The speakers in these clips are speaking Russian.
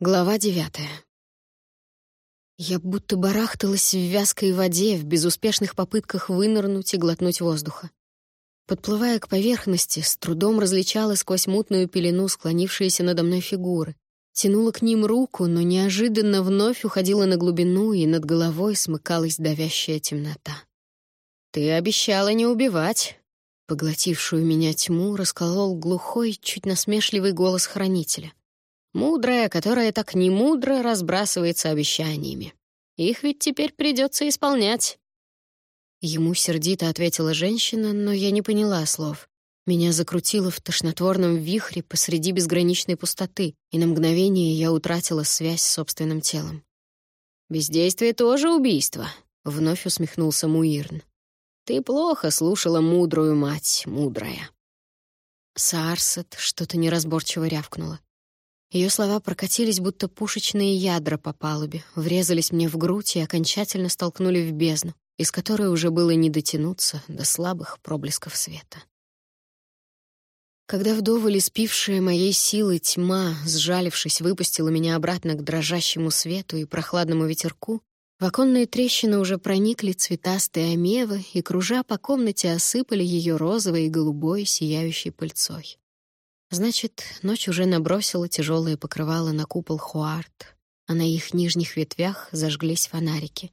Глава девятая. Я будто барахталась в вязкой воде в безуспешных попытках вынырнуть и глотнуть воздуха. Подплывая к поверхности, с трудом различала сквозь мутную пелену склонившиеся надо мной фигуры. Тянула к ним руку, но неожиданно вновь уходила на глубину, и над головой смыкалась давящая темнота. «Ты обещала не убивать!» Поглотившую меня тьму расколол глухой, чуть насмешливый голос хранителя. Мудрая, которая так немудро разбрасывается обещаниями. Их ведь теперь придется исполнять. Ему сердито ответила женщина, но я не поняла слов. Меня закрутило в тошнотворном вихре посреди безграничной пустоты, и на мгновение я утратила связь с собственным телом. «Бездействие тоже убийство», — вновь усмехнулся Муирн. «Ты плохо слушала мудрую мать, мудрая». Саарсет что-то неразборчиво рявкнула. Ее слова прокатились, будто пушечные ядра по палубе, врезались мне в грудь и окончательно столкнули в бездну, из которой уже было не дотянуться до слабых проблесков света. Когда вдоволь испившая моей силы тьма, сжалившись, выпустила меня обратно к дрожащему свету и прохладному ветерку, в оконные трещины уже проникли цветастые амевы и, кружа по комнате, осыпали ее розовой и голубой сияющей пыльцой. Значит, ночь уже набросила тяжелое покрывало на купол Хуарт, а на их нижних ветвях зажглись фонарики.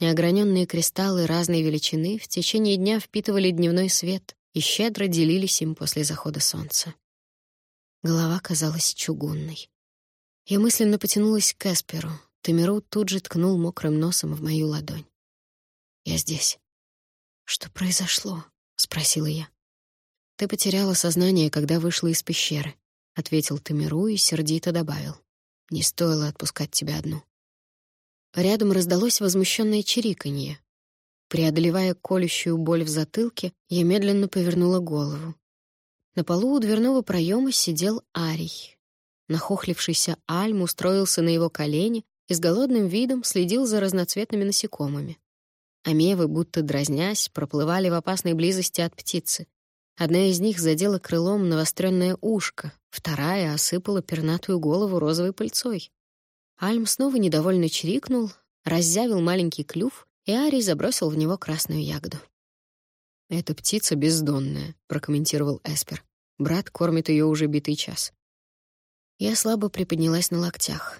Неограненные кристаллы разной величины в течение дня впитывали дневной свет и щедро делились им после захода солнца. Голова казалась чугунной. Я мысленно потянулась к Эсперу. Тамиру тут же ткнул мокрым носом в мою ладонь. «Я здесь». «Что произошло?» — спросила я. «Ты потеряла сознание, когда вышла из пещеры», — ответил Тамиру и сердито добавил. «Не стоило отпускать тебя одну». Рядом раздалось возмущенное чириканье. Преодолевая колющую боль в затылке, я медленно повернула голову. На полу у дверного проема сидел Арий. Нахохлившийся Альм устроился на его колени и с голодным видом следил за разноцветными насекомыми. Амевы, будто дразнясь, проплывали в опасной близости от птицы. Одна из них задела крылом навостренное ушко, вторая осыпала пернатую голову розовой пыльцой. Альм снова недовольно чирикнул, раззявил маленький клюв, и Арий забросил в него красную ягоду. «Эта птица бездонная», — прокомментировал Эспер. «Брат кормит ее уже битый час». Я слабо приподнялась на локтях.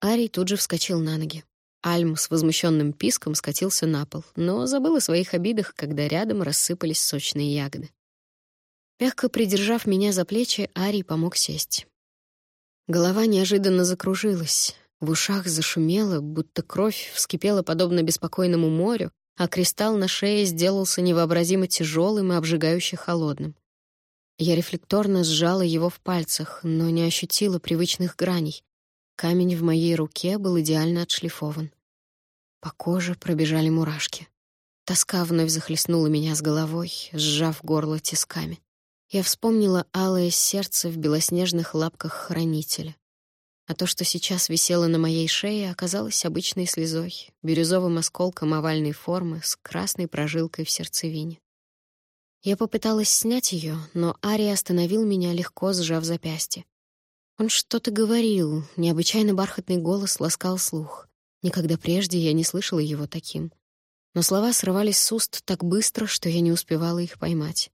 Арий тут же вскочил на ноги. Альм с возмущенным писком скатился на пол, но забыл о своих обидах, когда рядом рассыпались сочные ягоды. Мягко придержав меня за плечи, Арий помог сесть. Голова неожиданно закружилась, в ушах зашумело, будто кровь вскипела подобно беспокойному морю, а кристалл на шее сделался невообразимо тяжелым и обжигающе холодным. Я рефлекторно сжала его в пальцах, но не ощутила привычных граней. Камень в моей руке был идеально отшлифован. По коже пробежали мурашки. Тоска вновь захлестнула меня с головой, сжав горло тисками. Я вспомнила алое сердце в белоснежных лапках хранителя. А то, что сейчас висело на моей шее, оказалось обычной слезой, бирюзовым осколком овальной формы с красной прожилкой в сердцевине. Я попыталась снять ее, но Ари остановил меня, легко сжав запястье. Он что-то говорил, необычайно бархатный голос ласкал слух. Никогда прежде я не слышала его таким. Но слова срывались с уст так быстро, что я не успевала их поймать.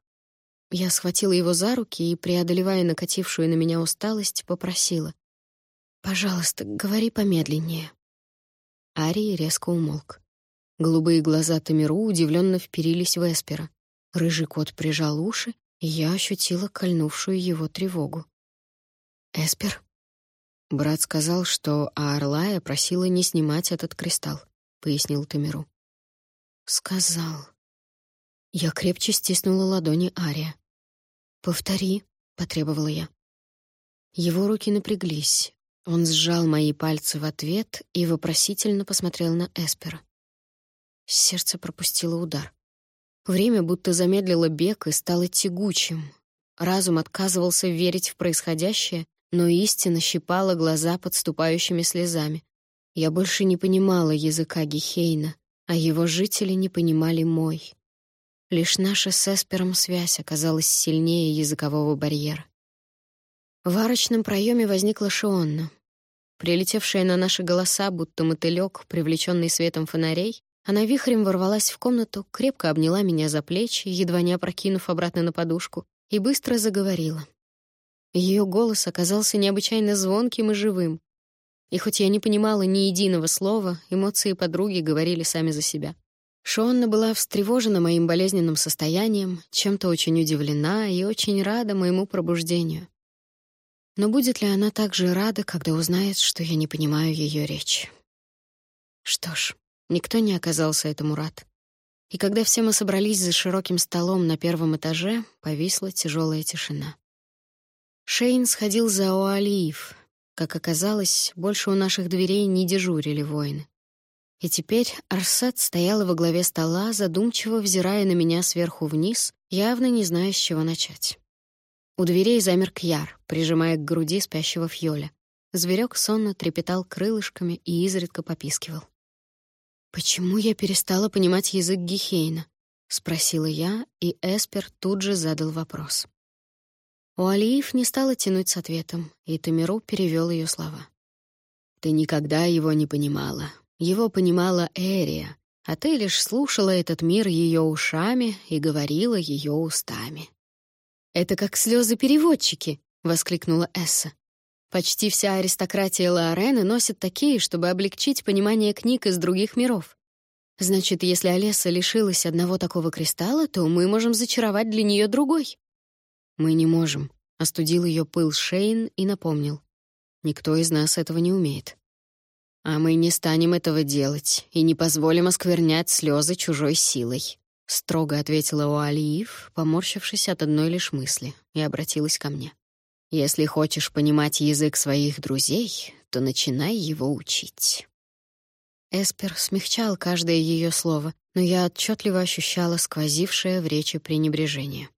Я схватила его за руки и, преодолевая накатившую на меня усталость, попросила. «Пожалуйста, говори помедленнее». Арий резко умолк. Голубые глаза Тамиру удивленно вперились в Эспера. Рыжий кот прижал уши, и я ощутила кольнувшую его тревогу. «Эспер?» Брат сказал, что Аарлая просила не снимать этот кристалл, — пояснил Тамиру. «Сказал». Я крепче стиснула ладони Ария. «Повтори», — потребовала я. Его руки напряглись. Он сжал мои пальцы в ответ и вопросительно посмотрел на Эспера. Сердце пропустило удар. Время будто замедлило бег и стало тягучим. Разум отказывался верить в происходящее, но истина щипала глаза подступающими слезами. Я больше не понимала языка Гехейна, а его жители не понимали мой. Лишь наша с Эспером связь оказалась сильнее языкового барьера. В арочном проеме возникла Шионна. прилетевшая на наши голоса, будто мотылёк, привлечённый светом фонарей, она вихрем ворвалась в комнату, крепко обняла меня за плечи, едва не опрокинув обратно на подушку, и быстро заговорила. Её голос оказался необычайно звонким и живым. И хоть я не понимала ни единого слова, эмоции подруги говорили сами за себя. Шонна была встревожена моим болезненным состоянием, чем-то очень удивлена и очень рада моему пробуждению. Но будет ли она также рада, когда узнает, что я не понимаю ее речь? Что ж, никто не оказался этому рад. И когда все мы собрались за широким столом на первом этаже, повисла тяжелая тишина. Шейн сходил за Оалиев. Как оказалось, больше у наших дверей не дежурили воины. И теперь Арсет стояла во главе стола, задумчиво взирая на меня сверху вниз, явно не зная, с чего начать. У дверей замер Кьяр, прижимая к груди спящего Фьоля. Зверек сонно трепетал крылышками и изредка попискивал. «Почему я перестала понимать язык Гихейна?» — спросила я, и Эспер тут же задал вопрос. У Алиев не стала тянуть с ответом, и Тамиру перевел ее слова. «Ты никогда его не понимала. Его понимала Эрия, а ты лишь слушала этот мир ее ушами и говорила ее устами. «Это как слезы переводчики», — воскликнула Эсса. «Почти вся аристократия Лаорены носит такие, чтобы облегчить понимание книг из других миров. Значит, если Олеса лишилась одного такого кристалла, то мы можем зачаровать для нее другой». «Мы не можем», — остудил ее пыл Шейн и напомнил. «Никто из нас этого не умеет». А мы не станем этого делать и не позволим осквернять слезы чужой силой, строго ответила Уалиев, поморщившись от одной лишь мысли, и обратилась ко мне. Если хочешь понимать язык своих друзей, то начинай его учить. Эспер смягчал каждое ее слово, но я отчетливо ощущала сквозившее в речи пренебрежение.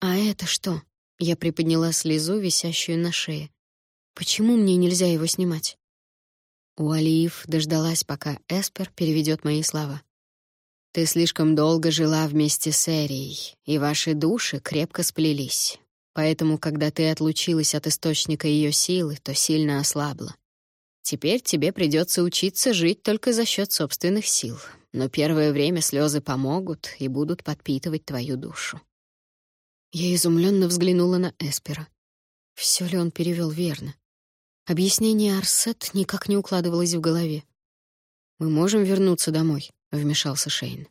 А это что? Я приподняла слезу, висящую на шее. Почему мне нельзя его снимать? Уалиев дождалась, пока Эспер переведет мои слова. «Ты слишком долго жила вместе с Эрией, и ваши души крепко сплелись. Поэтому, когда ты отлучилась от источника ее силы, то сильно ослабла. Теперь тебе придется учиться жить только за счет собственных сил, но первое время слезы помогут и будут подпитывать твою душу». Я изумленно взглянула на Эспера. Все ли он перевел верно? Объяснение Арсет никак не укладывалось в голове. «Мы можем вернуться домой», — вмешался Шейн.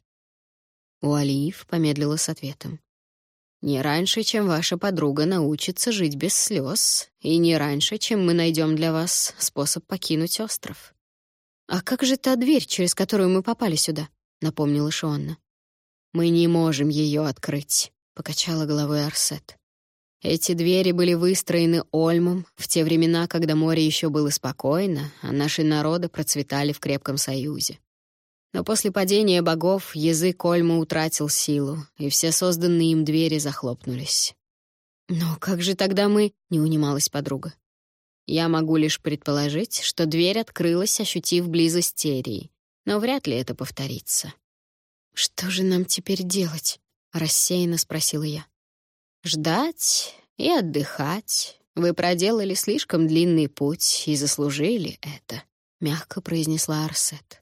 Уалиев помедлила с ответом. «Не раньше, чем ваша подруга научится жить без слез, и не раньше, чем мы найдем для вас способ покинуть остров». «А как же та дверь, через которую мы попали сюда?» — напомнила Шонна. «Мы не можем ее открыть», — покачала головой Арсет. Эти двери были выстроены Ольмом в те времена, когда море еще было спокойно, а наши народы процветали в крепком союзе. Но после падения богов язык Ольма утратил силу, и все созданные им двери захлопнулись. «Но как же тогда мы...» — не унималась подруга. «Я могу лишь предположить, что дверь открылась, ощутив близость Терии, но вряд ли это повторится». «Что же нам теперь делать?» — рассеянно спросила я. Ждать и отдыхать. Вы проделали слишком длинный путь и заслужили это, мягко произнесла Арсет.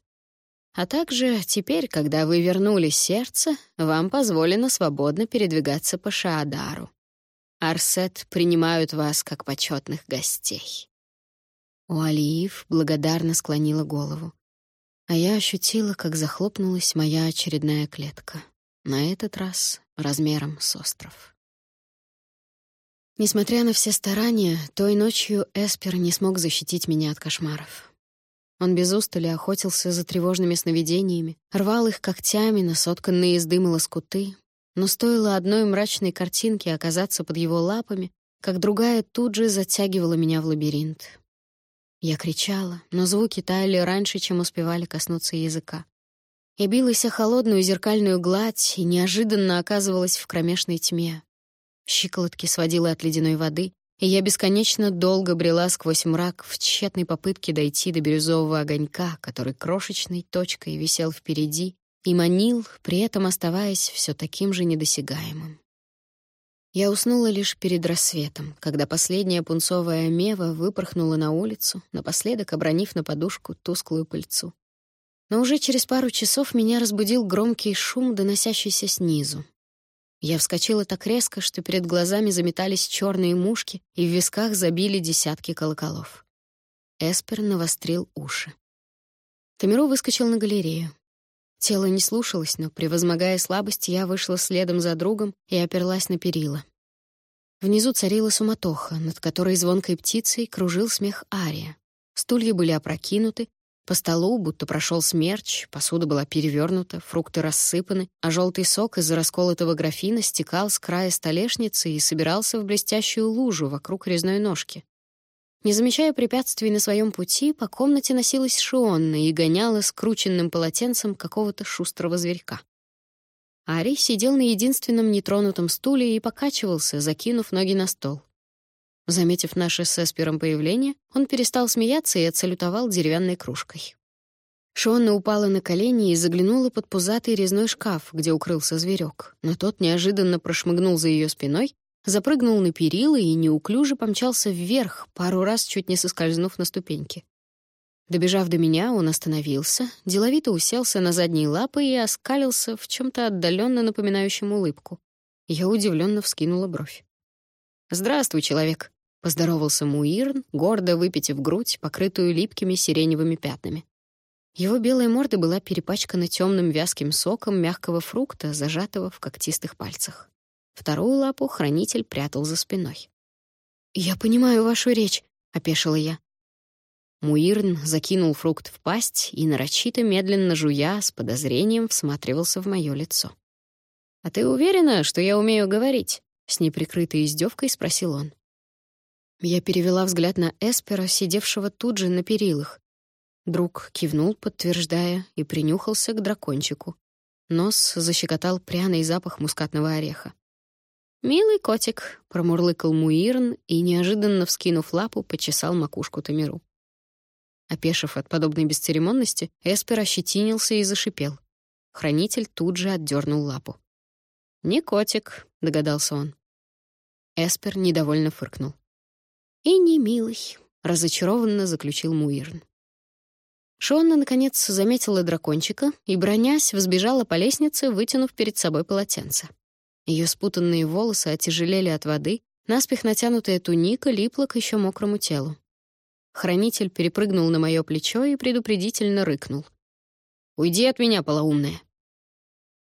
А также теперь, когда вы вернули сердце, вам позволено свободно передвигаться по Шаадару. Арсет принимают вас как почетных гостей. Уалиев благодарно склонила голову, а я ощутила, как захлопнулась моя очередная клетка, на этот раз размером с остров. Несмотря на все старания, той ночью Эспер не смог защитить меня от кошмаров. Он без устали охотился за тревожными сновидениями, рвал их когтями на сотканные из дыма лоскуты, но стоило одной мрачной картинке оказаться под его лапами, как другая тут же затягивала меня в лабиринт. Я кричала, но звуки таяли раньше, чем успевали коснуться языка. Я билась о холодную зеркальную гладь и неожиданно оказывалась в кромешной тьме. Щиколотки сводило от ледяной воды, и я бесконечно долго брела сквозь мрак в тщетной попытке дойти до бирюзового огонька, который крошечной точкой висел впереди и манил, при этом оставаясь все таким же недосягаемым. Я уснула лишь перед рассветом, когда последняя пунцовая мева выпорхнула на улицу, напоследок обронив на подушку тусклую пыльцу. Но уже через пару часов меня разбудил громкий шум, доносящийся снизу. Я вскочила так резко, что перед глазами заметались черные мушки, и в висках забили десятки колоколов. Эспер навострил уши. Тамиру выскочил на галерею. Тело не слушалось, но, превозмогая слабость, я вышла следом за другом и оперлась на перила. Внизу царила суматоха, над которой звонкой птицей кружил смех Ария. Стулья были опрокинуты, по столу будто прошел смерч, посуда была перевернута, фрукты рассыпаны, а желтый сок из расколотого графина стекал с края столешницы и собирался в блестящую лужу вокруг резной ножки. Не замечая препятствий на своем пути, по комнате носилась Шионна и гоняла скрученным полотенцем какого-то шустрого зверька. Ари сидел на единственном нетронутом стуле и покачивался, закинув ноги на стол. Заметив наше с Эспером появление, он перестал смеяться и отсалютовал деревянной кружкой. Шонна упала на колени и заглянула под пузатый резной шкаф, где укрылся зверек, но тот неожиданно прошмыгнул за ее спиной, запрыгнул на перила и неуклюже помчался вверх, пару раз чуть не соскользнув на ступеньки. Добежав до меня, он остановился, деловито уселся на задние лапы и оскалился в чем то отдаленно напоминающем улыбку. Я удивленно вскинула бровь. «Здравствуй, человек», — поздоровался Муирн, гордо выпитив грудь, покрытую липкими сиреневыми пятнами. Его белая морда была перепачкана темным вязким соком мягкого фрукта, зажатого в когтистых пальцах. Вторую лапу хранитель прятал за спиной. «Я понимаю вашу речь», — опешила я. Муирн закинул фрукт в пасть и, нарочито медленно жуя, с подозрением всматривался в мое лицо. «А ты уверена, что я умею говорить?» С неприкрытой издевкой спросил он. Я перевела взгляд на Эспера, сидевшего тут же на перилах. Друг кивнул, подтверждая, и принюхался к дракончику. Нос защекотал пряный запах мускатного ореха. «Милый котик», — промурлыкал Муирн и, неожиданно вскинув лапу, почесал макушку Тамиру. Опешив от подобной бесцеремонности, Эспер ощетинился и зашипел. Хранитель тут же отдернул лапу. «Не котик», — догадался он. Эспер недовольно фыркнул. «И не милый», — разочарованно заключил Муирн. Шонна, наконец, заметила дракончика и, бронясь, взбежала по лестнице, вытянув перед собой полотенце. Ее спутанные волосы отяжелели от воды, наспех натянутая туника липла к еще мокрому телу. Хранитель перепрыгнул на мое плечо и предупредительно рыкнул. «Уйди от меня, полоумная!»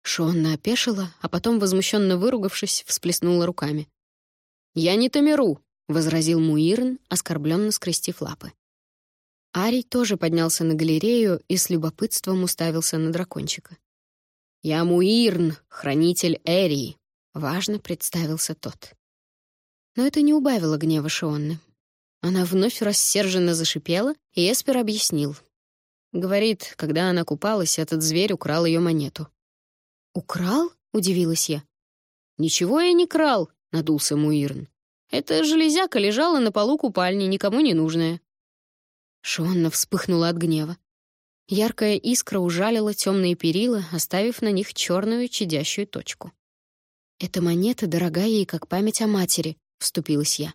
Шонна опешила, а потом, возмущенно выругавшись, всплеснула руками. «Я не Тамиру», — возразил Муирн, оскорбленно скрестив лапы. Арий тоже поднялся на галерею и с любопытством уставился на дракончика. «Я Муирн, хранитель Эрии», — важно представился тот. Но это не убавило гнева Шионны. Она вновь рассерженно зашипела, и Эспер объяснил. Говорит, когда она купалась, этот зверь украл ее монету. «Украл?» — удивилась я. «Ничего я не крал», — надулся Муирн. «Эта железяка лежала на полу купальни, никому не нужная». Шонна вспыхнула от гнева. Яркая искра ужалила темные перила, оставив на них черную чадящую точку. «Эта монета дорога ей, как память о матери», — вступилась я.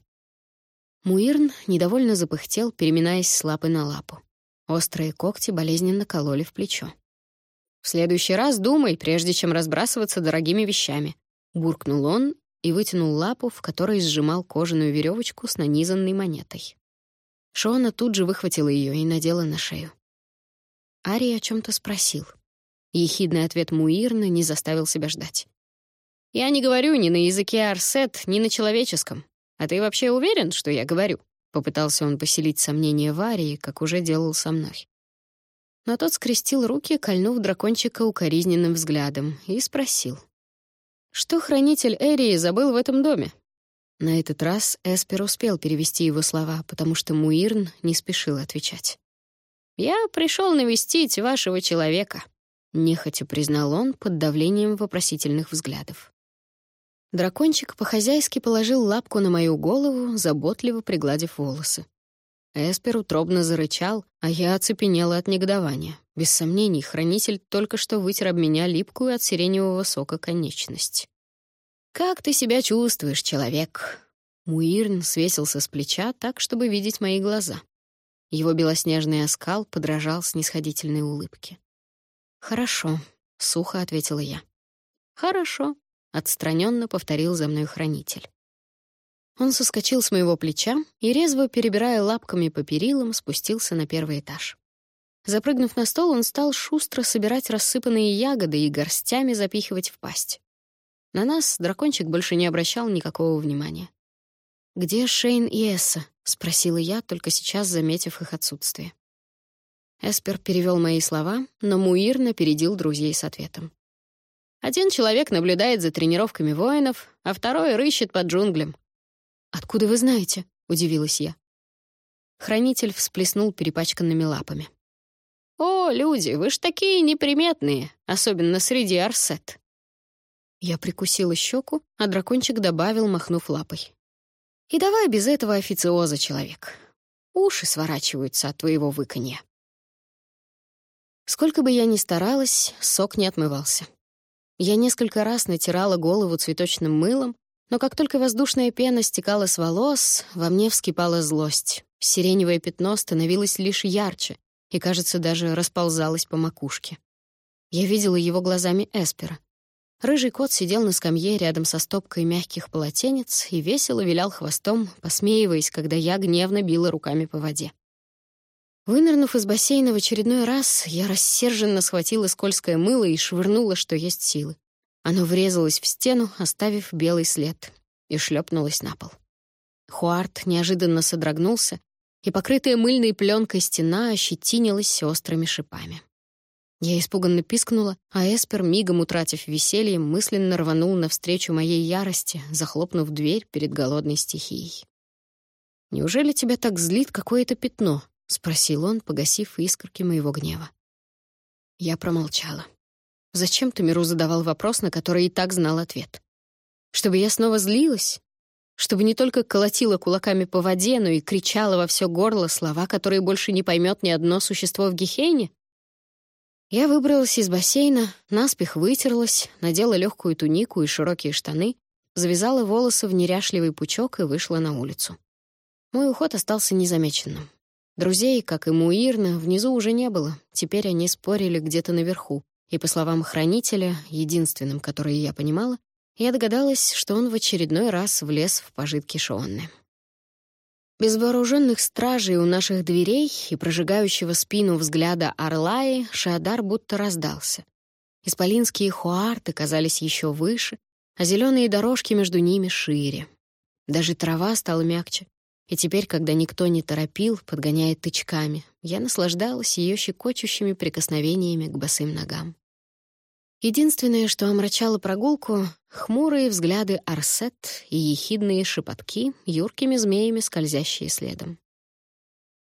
Муирн недовольно запыхтел, переминаясь с лапы на лапу. Острые когти болезненно кололи в плечо. «В следующий раз думай, прежде чем разбрасываться дорогими вещами», — буркнул он и вытянул лапу, в которой сжимал кожаную веревочку с нанизанной монетой. Шона тут же выхватила ее и надела на шею. Ари о чем то спросил. Ехидный ответ Муирна не заставил себя ждать. «Я не говорю ни на языке Арсет, ни на человеческом. А ты вообще уверен, что я говорю?» Попытался он поселить сомнения в Арии, как уже делал со мной. Но тот скрестил руки, кольнув дракончика укоризненным взглядом, и спросил. «Что хранитель Эрии забыл в этом доме?» На этот раз Эспер успел перевести его слова, потому что Муирн не спешил отвечать. «Я пришел навестить вашего человека», — нехотя признал он под давлением вопросительных взглядов. Дракончик по-хозяйски положил лапку на мою голову, заботливо пригладив волосы. Эспер утробно зарычал, а я оцепенела от негодования. Без сомнений, хранитель только что вытер об меня липкую от сиреневого сока конечность. «Как ты себя чувствуешь, человек?» Муирн свесился с плеча так, чтобы видеть мои глаза. Его белоснежный оскал подражал снисходительной улыбке. «Хорошо», — сухо ответила я. «Хорошо», — отстраненно повторил за мной хранитель. Он соскочил с моего плеча и, резво перебирая лапками по перилам, спустился на первый этаж. Запрыгнув на стол, он стал шустро собирать рассыпанные ягоды и горстями запихивать в пасть. На нас дракончик больше не обращал никакого внимания. «Где Шейн и Эсса?» — спросила я, только сейчас заметив их отсутствие. Эспер перевел мои слова, но Муир напередил друзей с ответом. «Один человек наблюдает за тренировками воинов, а второй рыщет под джунглем». «Откуда вы знаете?» — удивилась я. Хранитель всплеснул перепачканными лапами. «О, люди, вы ж такие неприметные, особенно среди арсет». Я прикусила щеку, а дракончик добавил, махнув лапой. «И давай без этого официоза, человек. Уши сворачиваются от твоего выканья». Сколько бы я ни старалась, сок не отмывался. Я несколько раз натирала голову цветочным мылом, но как только воздушная пена стекала с волос, во мне вскипала злость. Сиреневое пятно становилось лишь ярче, и, кажется, даже расползалась по макушке. Я видела его глазами Эспера. Рыжий кот сидел на скамье рядом со стопкой мягких полотенец и весело вилял хвостом, посмеиваясь, когда я гневно била руками по воде. Вынырнув из бассейна в очередной раз, я рассерженно схватила скользкое мыло и швырнула, что есть силы. Оно врезалось в стену, оставив белый след, и шлепнулось на пол. Хуарт неожиданно содрогнулся, и покрытая мыльной пленкой стена ощетинилась острыми шипами. Я испуганно пискнула, а Эспер, мигом утратив веселье, мысленно рванул навстречу моей ярости, захлопнув дверь перед голодной стихией. «Неужели тебя так злит какое-то пятно?» — спросил он, погасив искорки моего гнева. Я промолчала. Зачем ты Миру задавал вопрос, на который и так знал ответ? Чтобы я снова злилась? чтобы не только колотила кулаками по воде, но и кричала во все горло слова, которые больше не поймет ни одно существо в Гехейне? Я выбралась из бассейна, наспех вытерлась, надела легкую тунику и широкие штаны, завязала волосы в неряшливый пучок и вышла на улицу. Мой уход остался незамеченным. Друзей, как и Муирна, внизу уже не было. Теперь они спорили где-то наверху. И, по словам хранителя, единственным, который я понимала, я догадалась, что он в очередной раз влез в пожитки Шонны. Без вооруженных стражей у наших дверей и прожигающего спину взгляда Орлаи Шадар будто раздался. Исполинские хуарты казались еще выше, а зеленые дорожки между ними шире. Даже трава стала мягче, и теперь, когда никто не торопил, подгоняя тычками, я наслаждалась ее щекочущими прикосновениями к босым ногам. Единственное, что омрачало прогулку — хмурые взгляды Арсет и ехидные шепотки, юркими змеями, скользящие следом.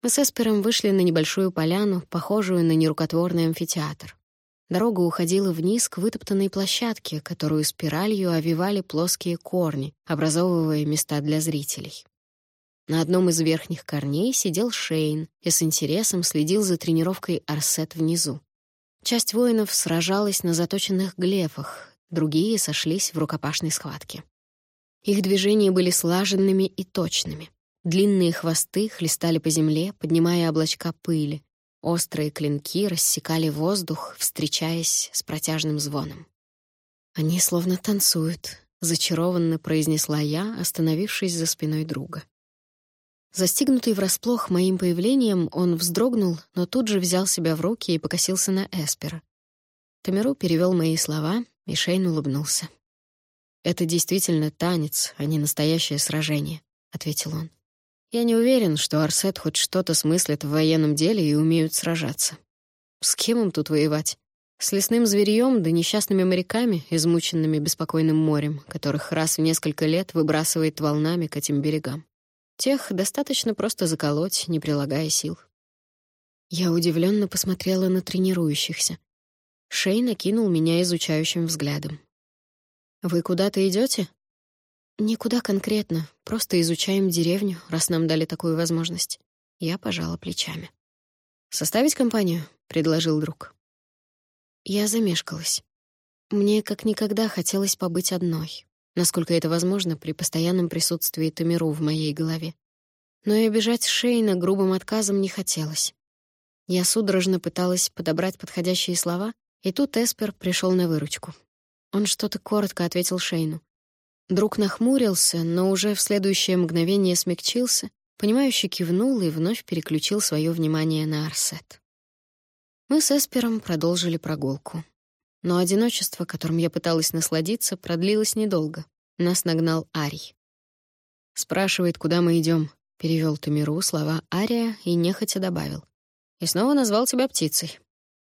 Мы с Эспером вышли на небольшую поляну, похожую на нерукотворный амфитеатр. Дорога уходила вниз к вытоптанной площадке, которую спиралью овивали плоские корни, образовывая места для зрителей. На одном из верхних корней сидел Шейн и с интересом следил за тренировкой Арсет внизу. Часть воинов сражалась на заточенных глефах, другие сошлись в рукопашной схватке. Их движения были слаженными и точными. Длинные хвосты хлестали по земле, поднимая облачка пыли. Острые клинки рассекали воздух, встречаясь с протяжным звоном. «Они словно танцуют», — зачарованно произнесла я, остановившись за спиной друга. Застигнутый врасплох моим появлением, он вздрогнул, но тут же взял себя в руки и покосился на Эспера. Тамеру перевел мои слова, и Шейн улыбнулся. «Это действительно танец, а не настоящее сражение», — ответил он. «Я не уверен, что Арсет хоть что-то смыслит в военном деле и умеют сражаться. С кем им тут воевать? С лесным зверьем да несчастными моряками, измученными беспокойным морем, которых раз в несколько лет выбрасывает волнами к этим берегам. Тех достаточно просто заколоть, не прилагая сил. Я удивленно посмотрела на тренирующихся. Шей накинул меня изучающим взглядом. «Вы куда-то идете? «Никуда конкретно, просто изучаем деревню, раз нам дали такую возможность». Я пожала плечами. «Составить компанию?» — предложил друг. Я замешкалась. Мне как никогда хотелось побыть одной. Насколько это возможно при постоянном присутствии Тамиру в моей голове. Но и обижать Шейна грубым отказом не хотелось. Я судорожно пыталась подобрать подходящие слова, и тут Эспер пришел на выручку. Он что-то коротко ответил Шейну. Друг нахмурился, но уже в следующее мгновение смягчился, понимающе кивнул и вновь переключил свое внимание на Арсет. Мы с Эспером продолжили прогулку. Но одиночество, которым я пыталась насладиться, продлилось недолго. Нас нагнал Арий. «Спрашивает, куда мы идем, перевел Тамиру слова Ария и нехотя добавил. «И снова назвал тебя птицей».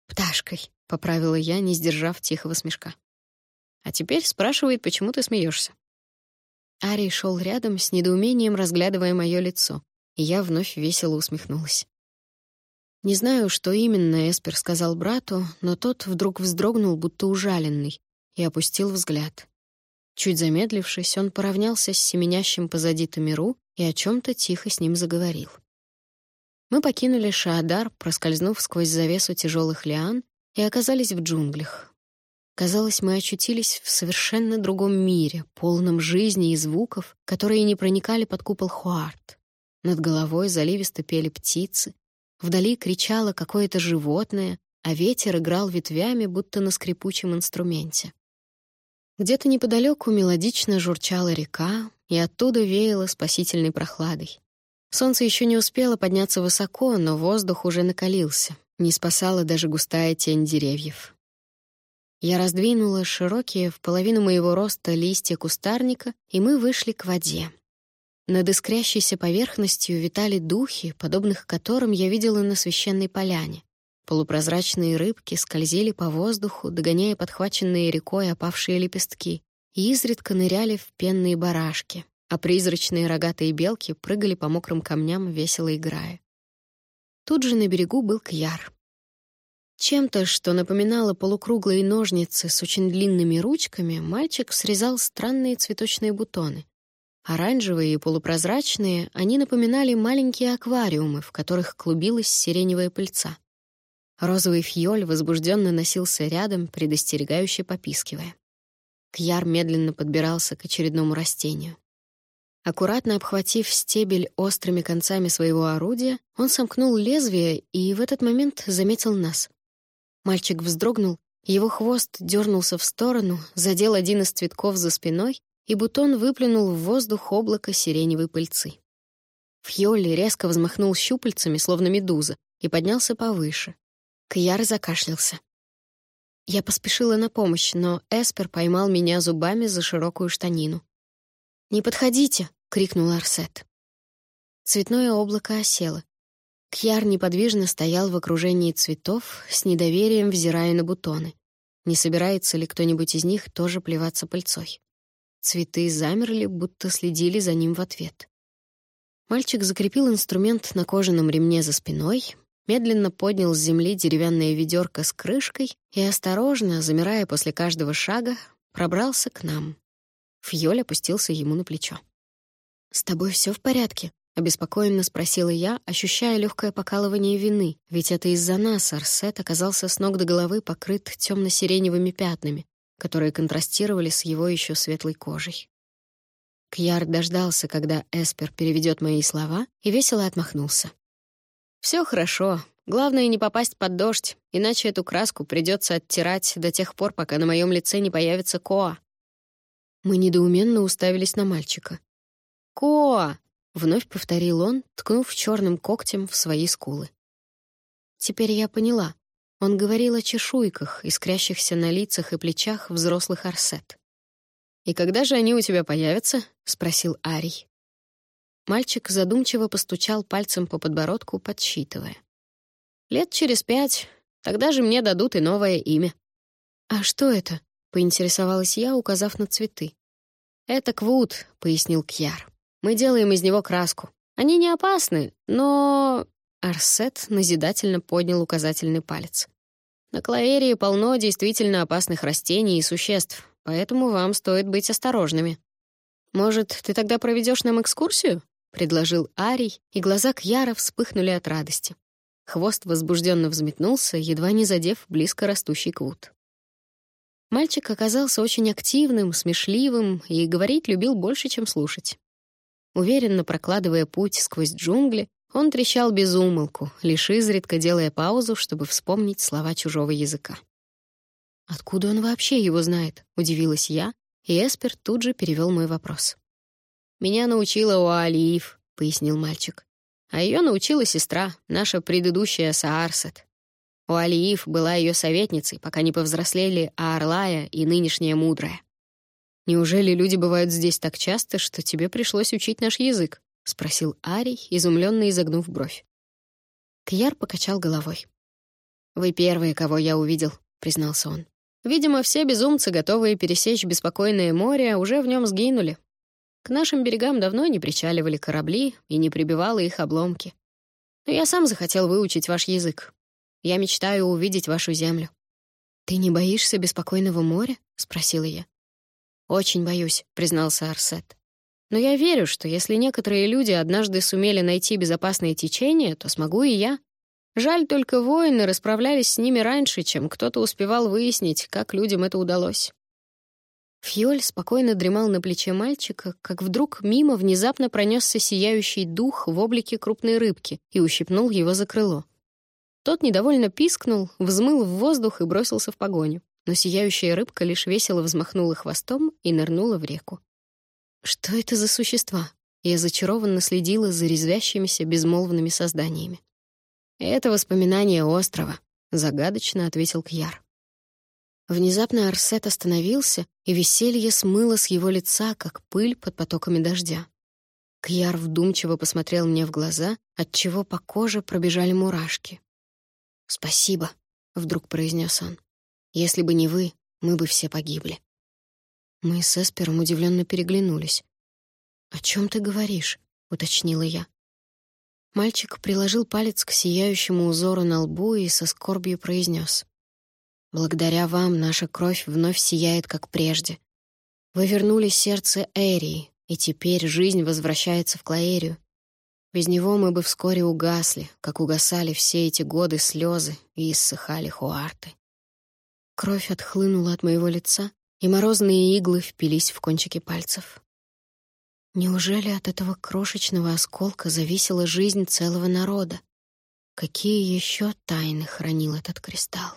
«Пташкой», — поправила я, не сдержав тихого смешка. «А теперь спрашивает, почему ты смеешься. Арий шел рядом с недоумением, разглядывая мое лицо, и я вновь весело усмехнулась. Не знаю, что именно Эспер сказал брату, но тот вдруг вздрогнул, будто ужаленный, и опустил взгляд. Чуть замедлившись, он поравнялся с семенящим позади Тамиру и о чем то тихо с ним заговорил. Мы покинули Шаадар, проскользнув сквозь завесу тяжелых лиан, и оказались в джунглях. Казалось, мы очутились в совершенно другом мире, полном жизни и звуков, которые не проникали под купол Хуарт. Над головой заливисто пели птицы, Вдали кричало какое-то животное, а ветер играл ветвями, будто на скрипучем инструменте. Где-то неподалеку мелодично журчала река, и оттуда веяло спасительной прохладой. Солнце еще не успело подняться высоко, но воздух уже накалился, не спасала даже густая тень деревьев. Я раздвинула широкие в половину моего роста листья кустарника, и мы вышли к воде. Над искрящейся поверхностью витали духи, подобных которым я видела на священной поляне. Полупрозрачные рыбки скользили по воздуху, догоняя подхваченные рекой опавшие лепестки, и изредка ныряли в пенные барашки, а призрачные рогатые белки прыгали по мокрым камням, весело играя. Тут же на берегу был кьяр. Чем-то, что напоминало полукруглые ножницы с очень длинными ручками, мальчик срезал странные цветочные бутоны — Оранжевые и полупрозрачные, они напоминали маленькие аквариумы, в которых клубилась сиреневая пыльца. Розовый фьоль возбужденно носился рядом, предостерегающе попискивая. Кьяр медленно подбирался к очередному растению. Аккуратно обхватив стебель острыми концами своего орудия, он сомкнул лезвие и в этот момент заметил нас. Мальчик вздрогнул, его хвост дернулся в сторону, задел один из цветков за спиной и бутон выплюнул в воздух облако сиреневой пыльцы. Фьолли резко взмахнул щупальцами, словно медуза, и поднялся повыше. Кьяр закашлялся. Я поспешила на помощь, но Эспер поймал меня зубами за широкую штанину. «Не подходите!» — крикнул Арсет. Цветное облако осело. Кьяр неподвижно стоял в окружении цветов, с недоверием взирая на бутоны. Не собирается ли кто-нибудь из них тоже плеваться пыльцой? Цветы замерли, будто следили за ним в ответ. Мальчик закрепил инструмент на кожаном ремне за спиной, медленно поднял с земли деревянное ведерко с крышкой и осторожно, замирая после каждого шага, пробрался к нам. Фьоль опустился ему на плечо. «С тобой все в порядке?» — обеспокоенно спросила я, ощущая легкое покалывание вины, ведь это из-за нас Арсет оказался с ног до головы покрыт темно сиреневыми пятнами, которые контрастировали с его еще светлой кожей. Кьяр дождался, когда Эспер переведет мои слова, и весело отмахнулся. Все хорошо. Главное не попасть под дождь, иначе эту краску придется оттирать до тех пор, пока на моем лице не появится Коа. Мы недоуменно уставились на мальчика. Коа, вновь повторил он, ткнув черным когтем в свои скулы. Теперь я поняла. Он говорил о чешуйках, искрящихся на лицах и плечах взрослых арсет. «И когда же они у тебя появятся?» — спросил Арий. Мальчик задумчиво постучал пальцем по подбородку, подсчитывая. «Лет через пять. Тогда же мне дадут и новое имя». «А что это?» — поинтересовалась я, указав на цветы. «Это квут», — пояснил Кьяр. «Мы делаем из него краску. Они не опасны, но...» Арсет назидательно поднял указательный палец. На Клаэрии полно действительно опасных растений и существ, поэтому вам стоит быть осторожными. Может, ты тогда проведешь нам экскурсию? предложил Арий, и глаза Кьяра вспыхнули от радости. Хвост возбужденно взметнулся, едва не задев близко растущий квут. Мальчик оказался очень активным, смешливым и говорить любил больше, чем слушать. Уверенно прокладывая путь сквозь джунгли, он трещал без умолку, лишь изредка делая паузу, чтобы вспомнить слова чужого языка. «Откуда он вообще его знает?» — удивилась я, и Эспер тут же перевел мой вопрос. «Меня научила Уалиев», — пояснил мальчик. «А ее научила сестра, наша предыдущая Саарсет. Уалиев была ее советницей, пока не повзрослели Аарлая и нынешняя Мудрая. «Неужели люди бывают здесь так часто, что тебе пришлось учить наш язык?» — спросил Арий, изумленно изогнув бровь. Кьяр покачал головой. «Вы первые, кого я увидел», — признался он. «Видимо, все безумцы, готовые пересечь беспокойное море, уже в нем сгинули. К нашим берегам давно не причаливали корабли и не прибивало их обломки. Но я сам захотел выучить ваш язык. Я мечтаю увидеть вашу землю». «Ты не боишься беспокойного моря?» — спросила я. «Очень боюсь», — признался Арсет. «Но я верю, что если некоторые люди однажды сумели найти безопасное течение, то смогу и я. Жаль, только воины расправлялись с ними раньше, чем кто-то успевал выяснить, как людям это удалось». Фьоль спокойно дремал на плече мальчика, как вдруг мимо внезапно пронесся сияющий дух в облике крупной рыбки и ущипнул его за крыло. Тот недовольно пискнул, взмыл в воздух и бросился в погоню. Но сияющая рыбка лишь весело взмахнула хвостом и нырнула в реку. Что это за существа? Я зачарованно следила за резвящимися безмолвными созданиями. «Это воспоминание острова», — загадочно ответил Кьяр. Внезапно Арсет остановился, и веселье смыло с его лица, как пыль под потоками дождя. Кьяр вдумчиво посмотрел мне в глаза, отчего по коже пробежали мурашки. «Спасибо», — вдруг произнес он. «Если бы не вы, мы бы все погибли». Мы с Эспером удивленно переглянулись. «О чем ты говоришь?» — уточнила я. Мальчик приложил палец к сияющему узору на лбу и со скорбью произнес: «Благодаря вам наша кровь вновь сияет, как прежде. Вы вернули сердце Эрии, и теперь жизнь возвращается в Клаэрию. Без него мы бы вскоре угасли, как угасали все эти годы слезы и иссыхали хуарты. Кровь отхлынула от моего лица, и морозные иглы впились в кончики пальцев. Неужели от этого крошечного осколка зависела жизнь целого народа? Какие еще тайны хранил этот кристалл?